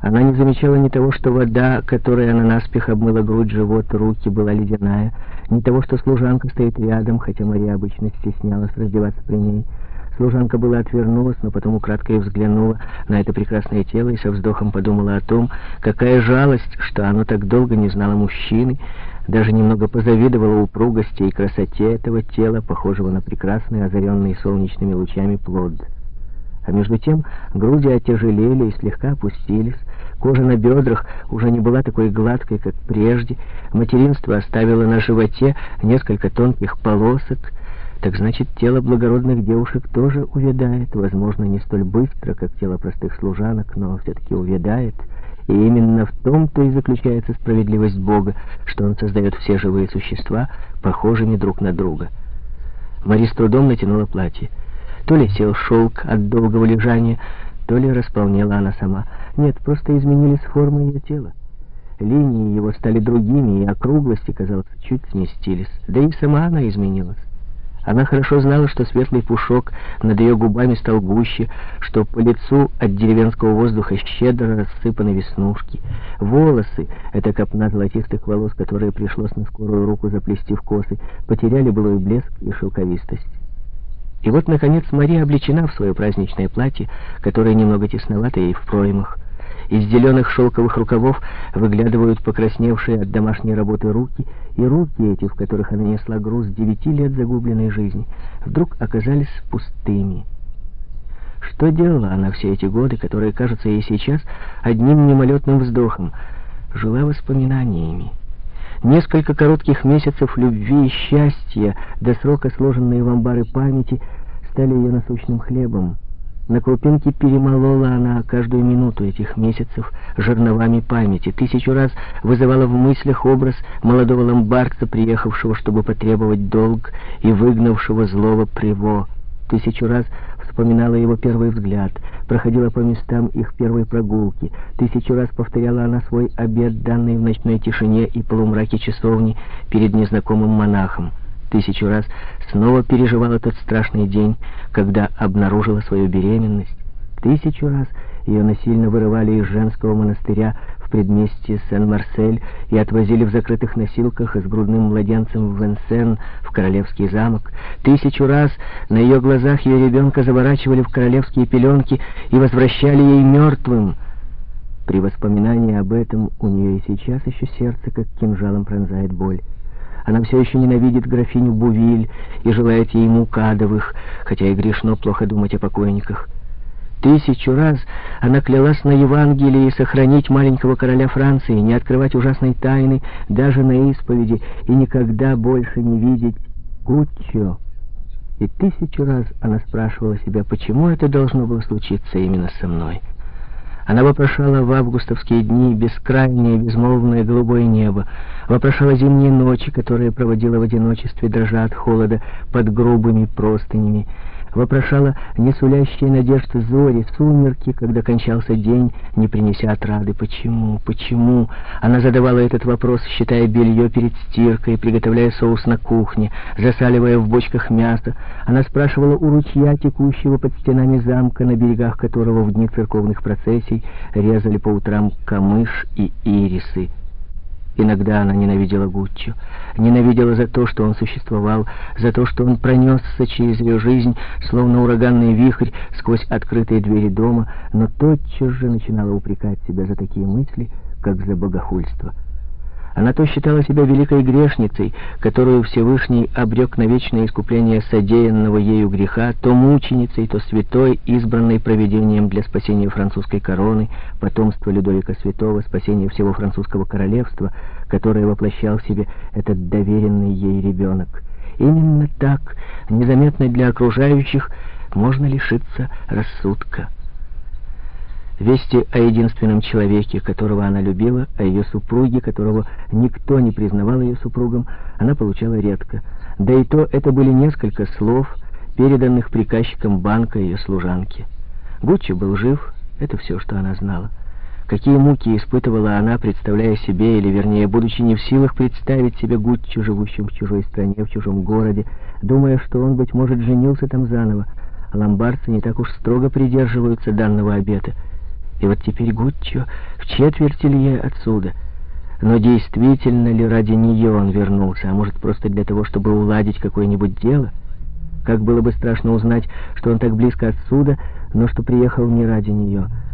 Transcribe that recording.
Она не замечала ни того, что вода, которой она наспех обмыла грудь, живот, руки, была ледяная, ни того, что служанка стоит рядом, хотя Мария обычно стеснялась раздеваться при ней. Служанка была отвернулась, но потом украдкой взглянула на это прекрасное тело и со вздохом подумала о том, какая жалость, что оно так долго не знало мужчины, даже немного позавидовала упругости и красоте этого тела, похожего на прекрасный, озаренный солнечными лучами плод. А между тем груди отяжелели и слегка опустились, кожа на бедрах уже не была такой гладкой, как прежде, материнство оставило на животе несколько тонких полосок, так значит, тело благородных девушек тоже увядает, возможно, не столь быстро, как тело простых служанок, но все-таки увядает, и именно в том-то и заключается справедливость Бога, что Он создает все живые существа похожими друг на друга. Мари с трудом натянула платье. То ли сел шелк от долгого лежания, то ли располнела она сама. Нет, просто изменились формы ее тела. Линии его стали другими, и округлости, казалось, чуть сместились. Да и сама она изменилась. Она хорошо знала, что светлый пушок над ее губами стал гуще, что по лицу от деревенского воздуха щедро рассыпаны веснушки. Волосы, это копна золотистых волос, которые пришлось на скорую руку заплести в косы, потеряли былой блеск и шелковистость. И вот, наконец, Мария облечена в свое праздничное платье, которое немного тесновато ей в проймах. Из зеленых шелковых рукавов выглядывают покрасневшие от домашней работы руки, и руки эти, в которых она несла груз девяти лет загубленной жизни, вдруг оказались пустыми. Что делала она все эти годы, которые кажутся ей сейчас одним мимолетным вздохом? Жила воспоминаниями. Несколько коротких месяцев любви и счастья, до срока сложенные в амбары памяти, стали ее насущным хлебом. На крупинке перемолола она каждую минуту этих месяцев жерновами памяти. Тысячу раз вызывала в мыслях образ молодого ломбардца, приехавшего, чтобы потребовать долг, и выгнавшего злого приво. Тысячу раз вспоминала его первый взгляд, проходила по местам их первой прогулки. Тысячу раз повторяла она свой обед, данный в ночной тишине и полумраке часовни перед незнакомым монахом. Тысячу раз снова переживала тот страшный день, когда обнаружила свою беременность. Тысячу раз ее насильно вырывали из женского монастыря предместье Сен-Марсель и отвозили в закрытых носилках с грудным младенцем в Венсен, в королевский замок. Тысячу раз на ее глазах ее ребенка заворачивали в королевские пеленки и возвращали ей мертвым. При воспоминании об этом у нее и сейчас еще сердце как кинжалом пронзает боль. Она все еще ненавидит графиню Бувиль и желает ей мукадовых, хотя и грешно плохо думать о покойниках. Тысячу раз она клялась на Евангелии сохранить маленького короля Франции, не открывать ужасной тайны даже на исповеди и никогда больше не видеть Гуччо. И тысячу раз она спрашивала себя, почему это должно было случиться именно со мной. Она вопрошала в августовские дни бескрайнее, безмолвное голубое небо, вопрошала зимние ночи, которые проводила в одиночестве, дрожа от холода под грубыми простынями, вопрошала несулящие надежды зори, сумерки, когда кончался день, не принеся отрады. Почему? Почему? Она задавала этот вопрос, считая белье перед стиркой, приготовляя соус на кухне, засаливая в бочках мясо. Она спрашивала у ручья, текущего под стенами замка, на берегах которого в дни церковных процессий резали по утрам камыш и ирисы. Иногда она ненавидела Гуччо, ненавидела за то, что он существовал, за то, что он пронесся через ее жизнь, словно ураганный вихрь сквозь открытые двери дома, но тотчас же начинала упрекать себя за такие мысли, как за богохульство. Она то считала себя великой грешницей, которую Всевышний обрек на вечное искупление содеянного ею греха, то мученицей, то святой, избранной проведением для спасения французской короны, потомства Людовика Святого, спасения всего французского королевства, которое воплощал в себе этот доверенный ей ребенок. Именно так, незаметно для окружающих, можно лишиться рассудка. Вести о единственном человеке, которого она любила, о ее супруге, которого никто не признавал ее супругом, она получала редко. Да и то это были несколько слов, переданных приказчиком банка ее служанки. Гуччи был жив, это все, что она знала. Какие муки испытывала она, представляя себе, или вернее, будучи не в силах представить себе Гуччи, живущим в чужой стране, в чужом городе, думая, что он, быть может, женился там заново. Ломбардцы не так уж строго придерживаются данного обета — И вот теперь Гуччо в четверти лье отсюда. Но действительно ли ради нее он вернулся, а может просто для того, чтобы уладить какое-нибудь дело? Как было бы страшно узнать, что он так близко отсюда, но что приехал не ради нее.